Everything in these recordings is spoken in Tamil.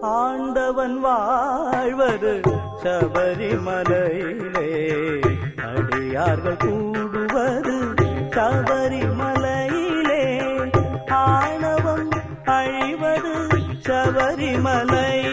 ஆண்டவன் வாழ்வது சபரிமலையிலே. அடியார்கள் கூடுவது சபரிமலையிலே. ஆணவம் அழிவது சபரிமலை.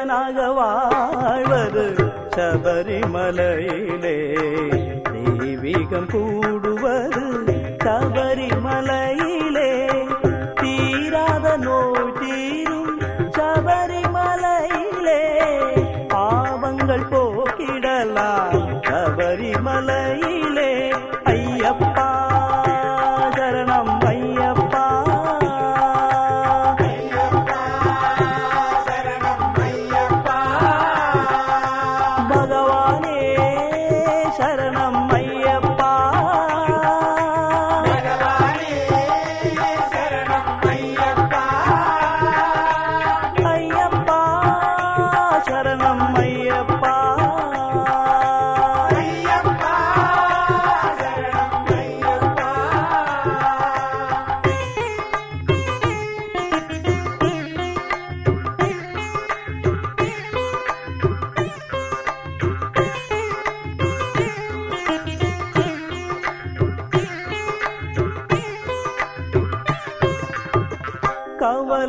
சீடனாக வாழ்வது சபரிமலையிலே. தெய்வீகம் கூடுவது சபரிமலை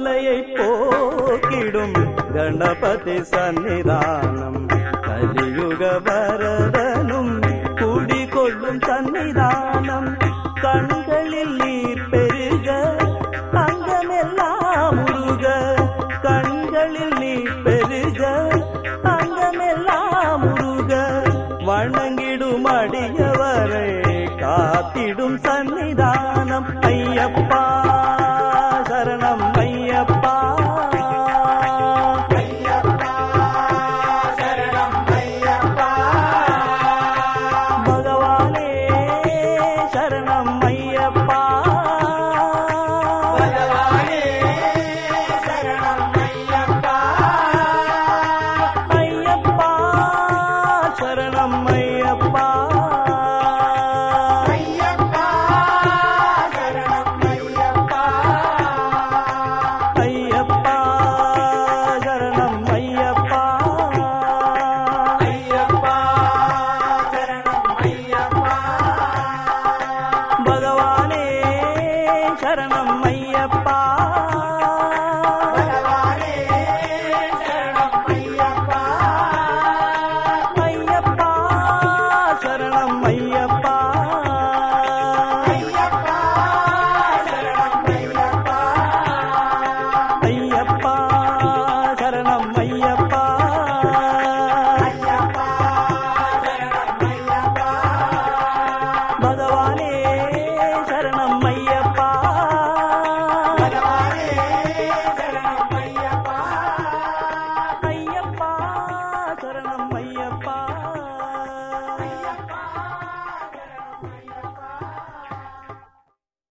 கவலையை போக்கிடும் கணபதி சன்னிதானம். கலியுக வரதனும் குடிகொள்ளும் சன்னிதானம். கண்களில் நீர் பெருக அங்கமெல்லாம் உருக. கண்களில் நீர் பெருக அங்கமெல்லாம் உருக. வணங்கிடும் அடியவரை காத்திடும் சன்னிதானம். ஐயப்பா சரணம் ஐயப்பா.